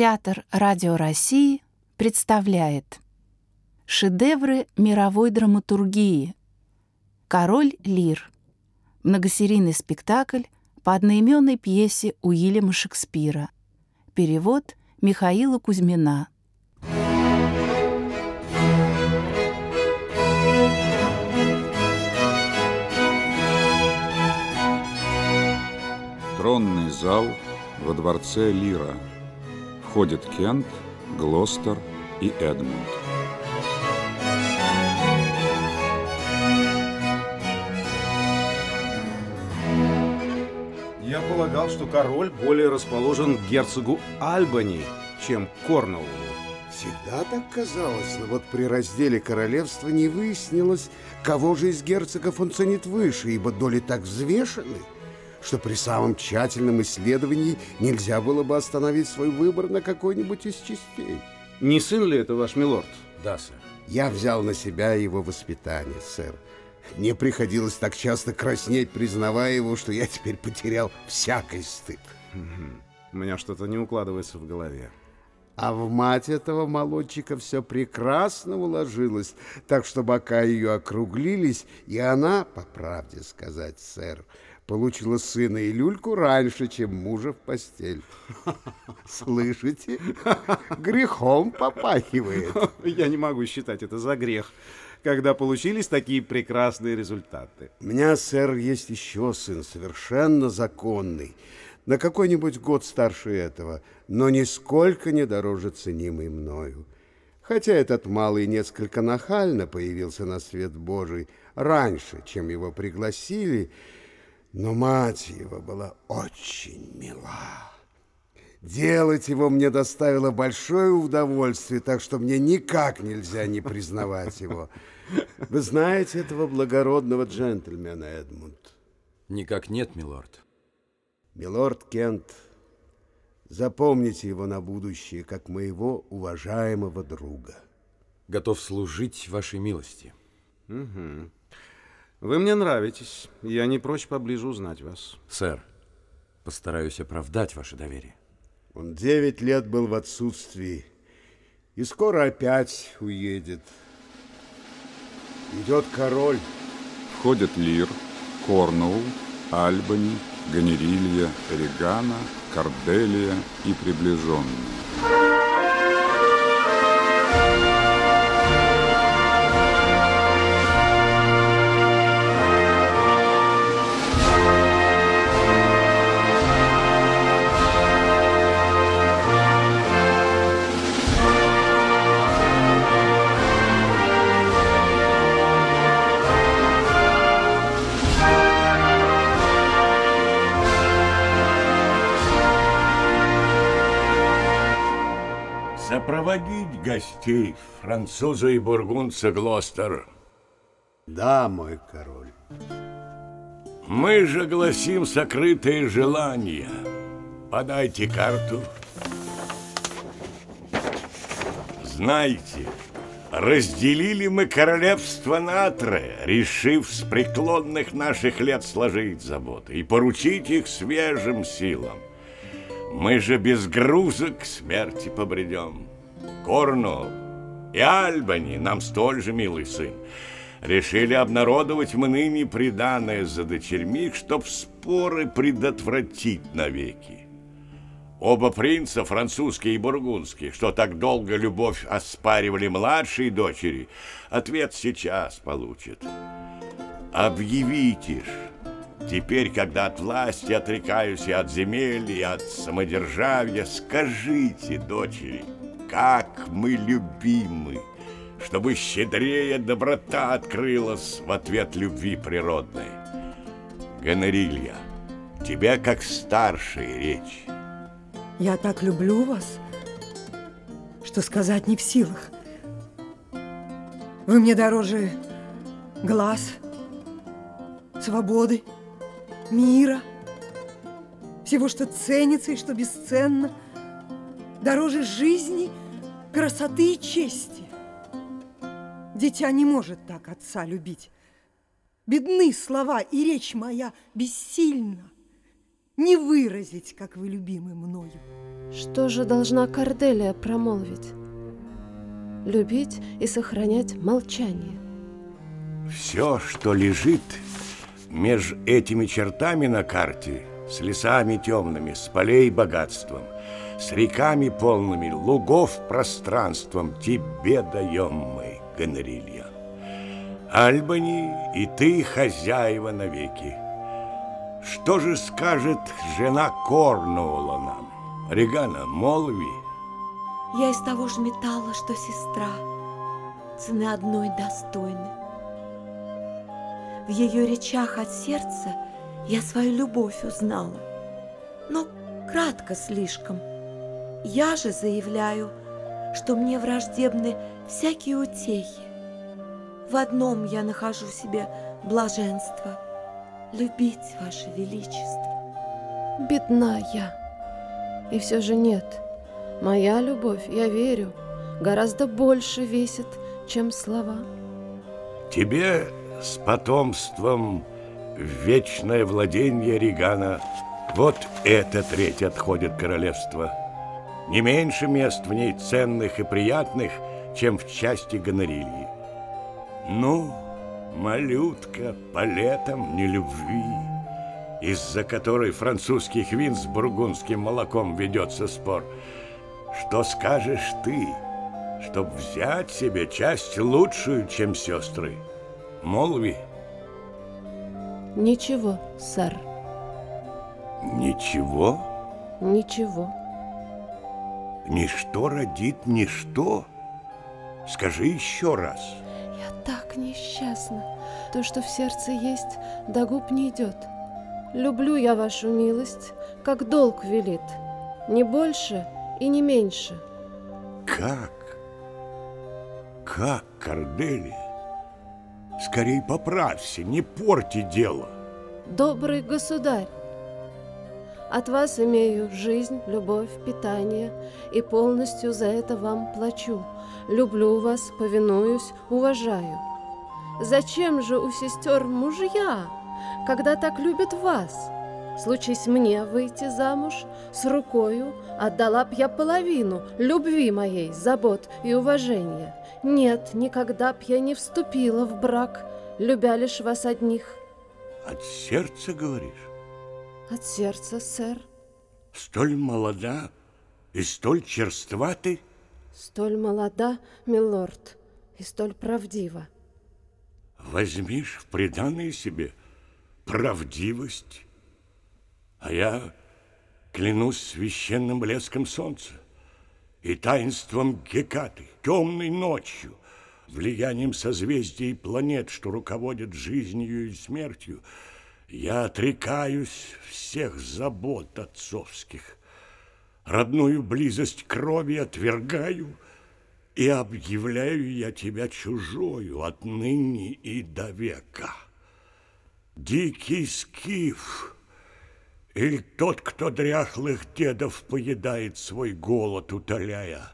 Театр Радио России представляет Шедевры мировой драматургии. «Король Лир» Многосерийный спектакль по одноименной пьесе Уильяма Шекспира. Перевод Михаила Кузьмина Тронный зал во дворце Лира – Входят Кент, Глостер и Эдмунд. Я полагал, что король более расположен к герцогу Альбани, чем к Корнуоллу. Всегда так казалось, но вот при разделе королевства не выяснилось, кого же из герцогов он ценит выше, ибо доли так взвешены – что при самом тщательном исследовании нельзя было бы остановить свой выбор на какой-нибудь из частей. Не сын ли это ваш милорд? Да, сэр. Я взял на себя его воспитание, сэр. Мне приходилось так часто краснеть, признавая его, что я теперь потерял всякий стыд. У меня что-то не укладывается в голове. А в мать этого молодчика все прекрасно уложилось, так что бока ее округлились, и она, по правде сказать, сэр, получила сына и люльку раньше, чем мужа в постель. Слышите? Грехом попахивает. Я не могу считать это за грех, когда получились такие прекрасные результаты. У меня, сэр, есть еще сын, совершенно законный, на какой-нибудь год старше этого, но нисколько не дороже ценимый мною. Хотя этот малый несколько нахально появился на свет Божий раньше, чем его пригласили, но мать его была очень мила. Делать его мне доставило большое удовольствие, так что мне никак нельзя не признавать его. Вы знаете этого благородного джентльмена, Эдмунд? Никак нет, милорд. Милорд Кент, запомните его на будущее, как моего уважаемого друга. Готов служить вашей милости. Угу. Вы мне нравитесь. Я не прочь поближе узнать вас. Сэр, постараюсь оправдать ваше доверие. Он девять лет был в отсутствии и скоро опять уедет. Идет король. Входят Лир, Корнуолл, Альбани, Ганерилья, Регана, Карделия и приближенные. Сопроводить гостей француза и бургунца Глостер. Да, мой король. Мы же гласим сокрытые желания. Подайте карту. Знайте, разделили мы королевство на трое, решив с преклонных наших лет сложить заботы и поручить их свежим силам. Мы же без груза к смерти побредем. Корнуолл и Альбани, нам столь же милый сын, решили обнародовать мы ныне за дочерьми, чтоб споры предотвратить навеки. Оба принца, французские и бургундские, что так долго любовь оспаривали младшие дочери, ответ сейчас получат. Объявите ж, Теперь, когда от власти отрекаюсь и от земель, и от самодержавия, скажите, дочери, как мы любимы, чтобы щедрее доброта открылась в ответ любви природной. Гонорилья, тебя как старшая речь. Я так люблю вас, что сказать не в силах. Вы мне дороже глаз, свободы, мира, всего, что ценится и что бесценно, дороже жизни, красоты и чести. Дитя не может так отца любить. Бедны слова, и речь моя бессильна. не выразить, как вы любимы мною. Что же должна Корделия промолвить? Любить и сохранять молчание. Все, что лежит меж этими чертами на карте, с лесами темными, с полей богатством, с реками полными, лугов пространством, тебе даем мы, Гонорилья. Альбани и ты хозяева навеки. Что же скажет жена Корнуола нам? Регана, молви. Я из того же металла, что сестра, цены одной достойны. В ее речах от сердца я свою любовь узнала, но кратко слишком. Я же заявляю, что мне враждебны всякие утехи. В одном я нахожу себе блаженство – любить Ваше Величество. Бедна я. И все же нет. Моя любовь, я верю, гораздо больше весит, чем слова. Тебе с потомством в вечное владение Регана вот это треть отходит королевство. Не меньше мест в ней ценных и приятных, чем в части гонорильи. Ну, малютка, по летам нелюбви, из-за которой французских вин с бургундским молоком ведется спор. Что скажешь ты, чтоб взять себе часть лучшую, чем сестры? Молви. Ничего, сэр. Ничего? Ничего. Ничто родит ничто? Скажи еще раз. Я так несчастна. То, что в сердце есть, до губ не идет. Люблю я вашу милость, как долг велит. Не больше и не меньше. Как? Как, Корделия? Скорей поправься, не порти дело. Добрый государь, от вас имею жизнь, любовь, питание, и полностью за это вам плачу. Люблю вас, повинуюсь, уважаю. Зачем же у сестер мужья, когда так любят вас? Случись мне выйти замуж с рукою, отдала б я половину любви моей, забот и уважения. Нет, никогда б я не вступила в брак, любя лишь вас одних. От сердца говоришь? От сердца, сэр. Столь молода и столь черства ты? Столь молода, милорд, и столь правдива. Возьмишь в приданное себе правдивость, а я клянусь священным блеском солнца и таинством Гекаты, темной ночью, влиянием созвездий и планет, что руководят жизнью и смертью, я отрекаюсь всех забот отцовских, родную близость крови отвергаю и объявляю я тебя чужою отныне и до века. Дикий скиф или тот, кто дряхлых дедов поедает свой голод, утоляя,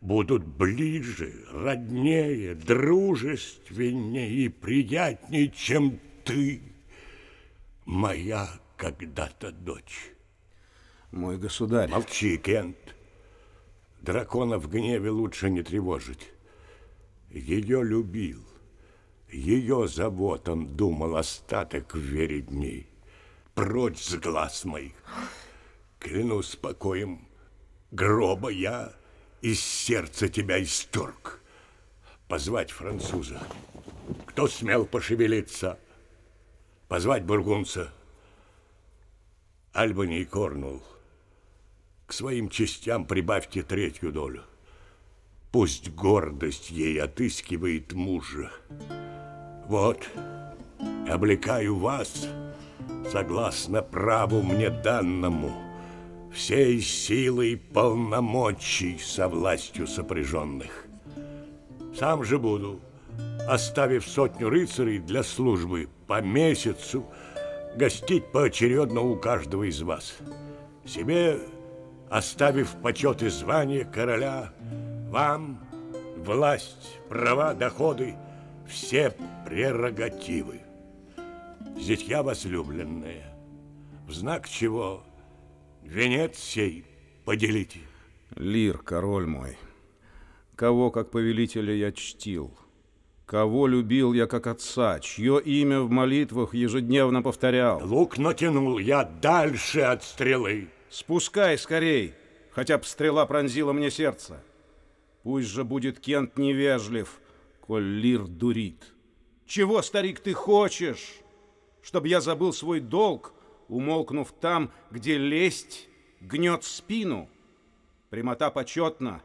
будут ближе, роднее, дружественнее и приятнее, чем ты, моя когда-то дочь. Мой государь. Молчи, Кент. Дракона в гневе лучше не тревожить. Ее любил. Ее заботом думал остаток в вере дней. Прочь с глаз моих. Клянусь покоем гроба я из сердца тебя исторг. Позвать француза. Кто смел пошевелиться? Позвать бургунца. Альбани и Корнул. К своим частям прибавьте третью долю. Пусть гордость ей отыскивает мужа. Вот, облекаю вас, согласно праву мне данному, всей силой полномочий со властью сопряженных. Сам же буду, оставив сотню рыцарей для службы по месяцу, гостить поочередно у каждого из вас. Себе оставив почет и звание короля, вам власть, права, доходы, все прерогативы. Зятья возлюбленная, в знак чего венец сей поделите. Лир, король мой, кого как повелителя я чтил, кого любил я как отца, чье имя в молитвах ежедневно повторял. Лук натянул я дальше от стрелы. Спускай скорей, хотя б стрела пронзила мне сердце. Пусть же будет Кент невежлив, коль Лир дурит. Чего, старик, ты хочешь? Чтоб я забыл свой долг, умолкнув там, где лесть гнет спину. Прямота почетна,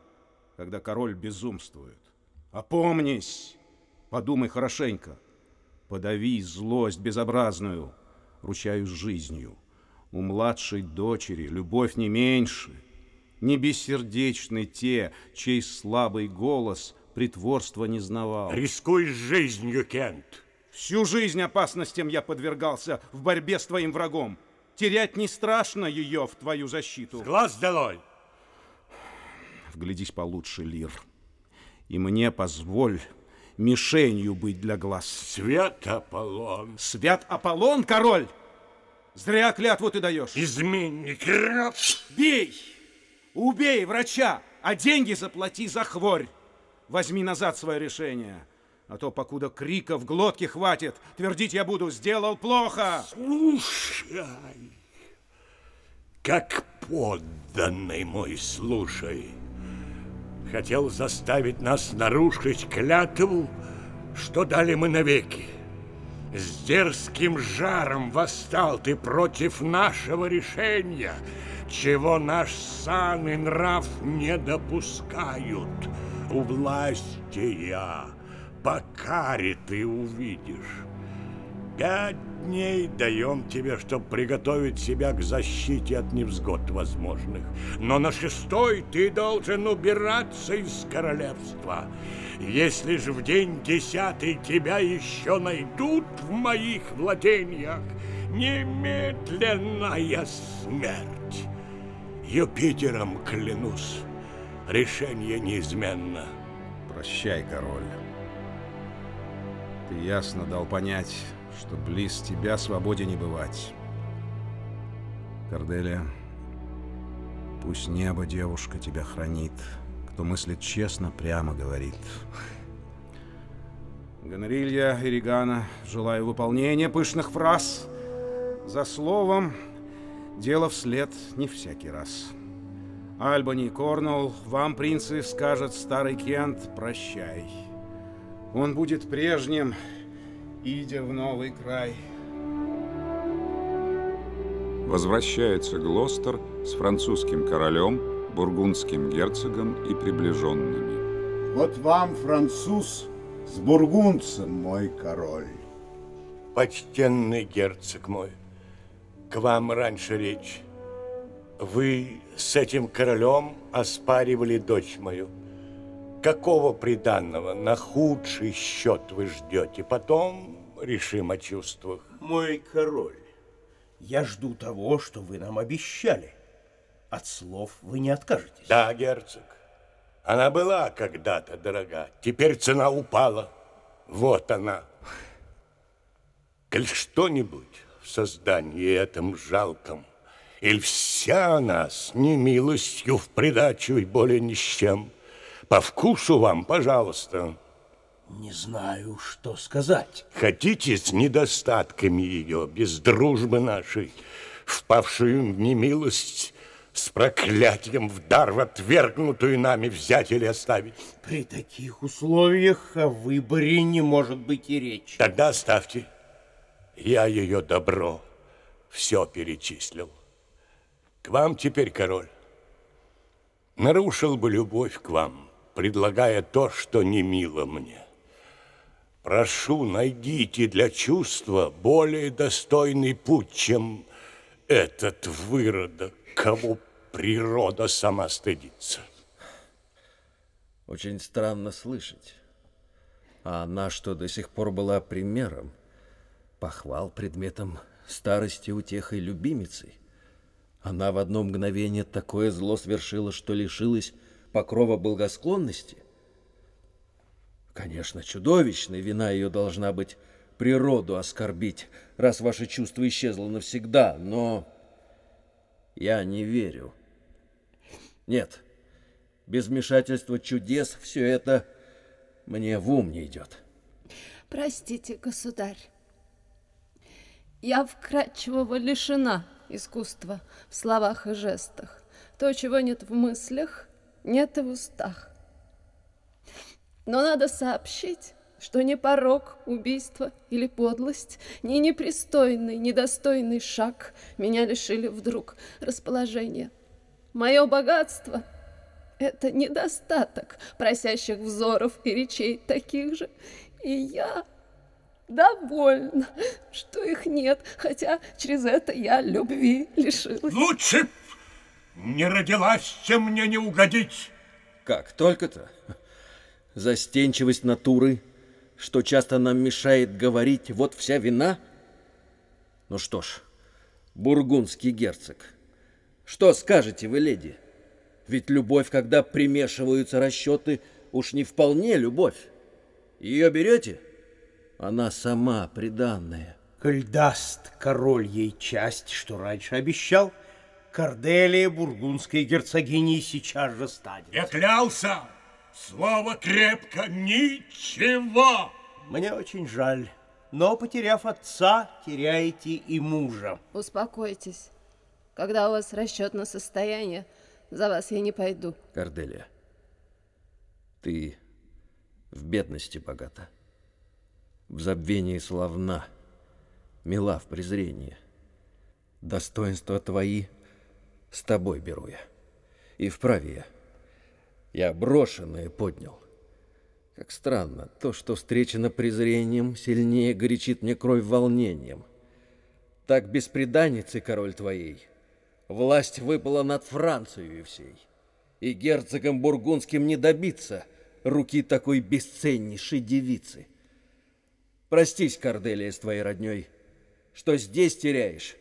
когда король безумствует. Опомнись, подумай хорошенько. Подави злость безобразную, ручаюсь жизнью. У младшей дочери любовь не меньше. Не бессердечны те, чей слабый голос притворства не знавал. Рискуй жизнью, Кент. Всю жизнь опасностям я подвергался в борьбе с твоим врагом. Терять не страшно ее в твою защиту. С глаз долой! Вглядись получше, Лир. И мне позволь мишенью быть для глаз. Свят Аполлон. Свят Аполлон, король! Зря клятву ты даешь. Изменник! Бей! Убей врача, а деньги заплати за хворь. Возьми назад свое решение. А то, покуда крика в глотке хватит, твердить я буду, сделал плохо. Слушай, как подданный мой, слушай. Хотел заставить нас нарушить клятву, что дали мы навеки. С дерзким жаром восстал ты против нашего решения, чего наш сан и нрав не допускают. У власти я по каре ты увидишь. Пять дней даем тебе, чтобы приготовить себя к защите от невзгод возможных. Но на шестой ты должен убираться из королевства. Если же в день десятый тебя еще найдут в моих владениях, немедленная смерть. Юпитером клянусь, решение неизменно. Прощай, король. Ты ясно дал понять, что близ тебя свободе не бывать. Корделия, пусть небо, девушка, тебя хранит. Кто мыслит честно, прямо говорит. Гонорилья и Регана, желаю выполнения пышных фраз. За словом, дело вслед не всякий раз. Альбани и Корнелл, вам, принцы, скажет старый Кент, прощай. Он будет прежним, идя в новый край. Возвращается Глостер с французским королем, бургундским герцогом и приближенными. Вот вам, француз, с бургундцем, мой король. Почтенный герцог мой, к вам раньше речь. Вы с этим королем оспаривали дочь мою. Какого приданного на худший счет вы ждете? Потом решим о чувствах. Мой король, я жду того, что вы нам обещали. От слов вы не откажетесь. Да, герцог. Она была когда-то дорога. Теперь цена упала. Вот она. Коль что-нибудь в создании этом жалком, или вся она с немилостью в придачу и более ни с чем – по вкусу вам, пожалуйста. Не знаю, что сказать. Хотите с недостатками ее, без дружбы нашей, впавшую в немилость, с проклятием в дар в отвергнутую нами взять или оставить? При таких условиях о выборе не может быть и речи. Тогда оставьте. Я ее добро все перечислил. К вам теперь, король. Нарушил бы любовь к вам, предлагая то, что не мило мне. Прошу, найдите для чувства более достойный путь, чем этот выродок, кого природа сама стыдится. Очень странно слышать. А она, что до сих пор была примером, похвал предметом старости, утехой, любимицей. Она в одно мгновение такое зло свершила, что лишилась покрова благосклонности? Конечно, чудовищной вина ее должна быть природу оскорбить, раз ваше чувство исчезло навсегда, но я не верю. Нет, без вмешательства чудес все это мне в ум не идет. Простите, государь. Я вкрадчивого лишена искусства в словах и жестах. То, чего нет в мыслях, нет и в устах. Но надо сообщить, что ни порог, убийство или подлость, ни непристойный, недостойный шаг меня лишили вдруг расположения. Мое богатство — это недостаток просящих взоров и речей таких же, и я довольна, что их нет, хотя через это я любви лишилась. Лучше не родилась, чем мне не угодить. Как, только-то? Застенчивость натуры, что часто нам мешает говорить, вот вся вина? Ну что ж, бургундский герцог, что скажете вы, леди? Ведь любовь, когда примешиваются расчеты, уж не вполне любовь. Ее берете? Она сама приданная. Коль даст король ей часть, что раньше обещал, Корделия бургундской герцогиней сейчас же станет. Я клялся! Слово крепко, ничего! Мне очень жаль, но, потеряв отца, теряете и мужа. Успокойтесь. Когда у вас расчет на состояние, за вас я не пойду. Корделия, ты в бедности богата, в забвении славна, мила в презрении. Достоинства твои с тобой беру я, и вправе я. Я брошенное поднял. Как странно, то, что встречено презрением, сильнее горячит мне кровь волнением. Так беспреданницы, король твоей, власть выпала над Францией всей, и герцогом бургундским не добиться руки такой бесценнейшей девицы. Простись, Корделия, с твоей родней, что здесь теряешь,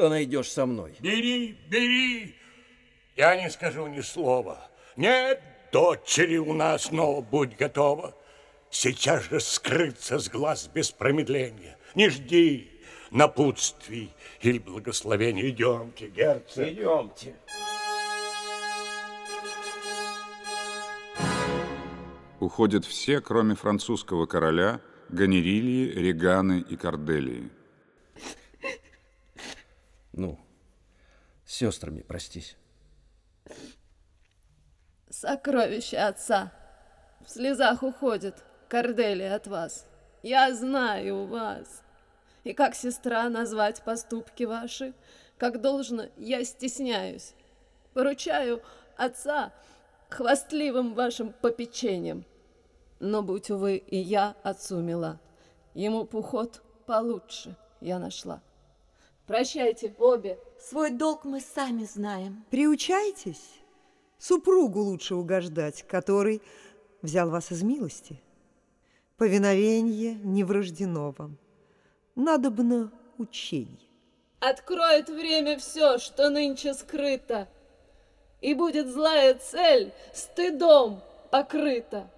то найдешь со мной. Бери, бери, я не скажу ни слова. Нет, дочери у нас, но будь готова. Сейчас же скрыться с глаз без промедления. Не жди напутствий или благословений. Идемте, герцог. Идемте. Уходят все, кроме французского короля, Ганерилии, Реганы и Корделии. Ну, с сестрами простись. Сокровище отца в слезах уходит, Корделия, от вас. Я знаю вас. И как сестра назвать поступки ваши, как должно, я стесняюсь. Поручаю отца хвастливым вашим попечением. Но будь увы, и я отцу мила. Ему пухот получше я нашла. Прощайте обе. Свой долг мы сами знаем. Приучайтесь. Супругу лучше угождать, который взял вас из милости. Повиновение не врождено вам. Надобно учение. Откроет время все, что нынче скрыто, И будет злая цель стыдом покрыта.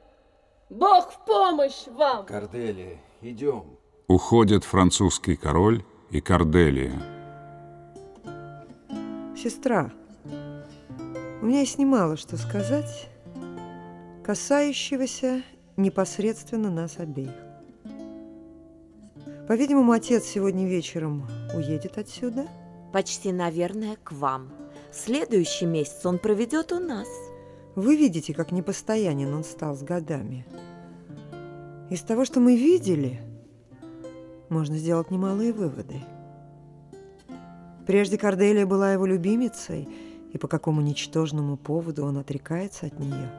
Бог в помощь вам! Корделия, идем. Уходят французский король и Корделия. Сестра, у меня есть немало что сказать, касающегося непосредственно нас обеих. По-видимому, отец сегодня вечером уедет отсюда. Почти, наверное, к вам. Следующий месяц он проведет у нас. Вы видите, как непостоянен он стал с годами. Из того, что мы видели, можно сделать немалые выводы. Прежде Корделия была его любимицей, и по какому ничтожному поводу он отрекается от нее.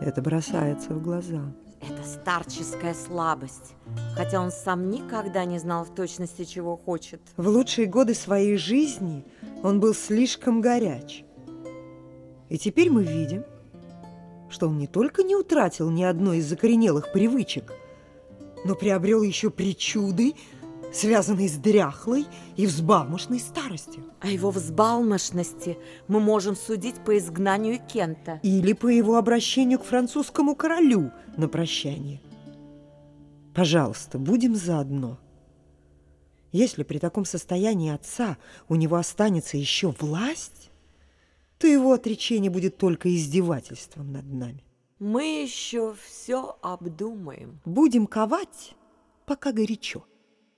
Это бросается в глаза. Это старческая слабость, хотя он сам никогда не знал в точности, чего хочет. В лучшие годы своей жизни он был слишком горяч. И теперь мы видим, что он не только не утратил ни одной из закоренелых привычек, но приобрел еще причуды, связанные с дряхлой и взбалмошной старостью. О его взбалмошности мы можем судить по изгнанию Кента. Или по его обращению к французскому королю на прощание. Пожалуйста, будем заодно. Если при таком состоянии отца у него останется еще власть, то его отречение будет только издевательством над нами. Мы еще все обдумаем. Будем ковать, пока горячо.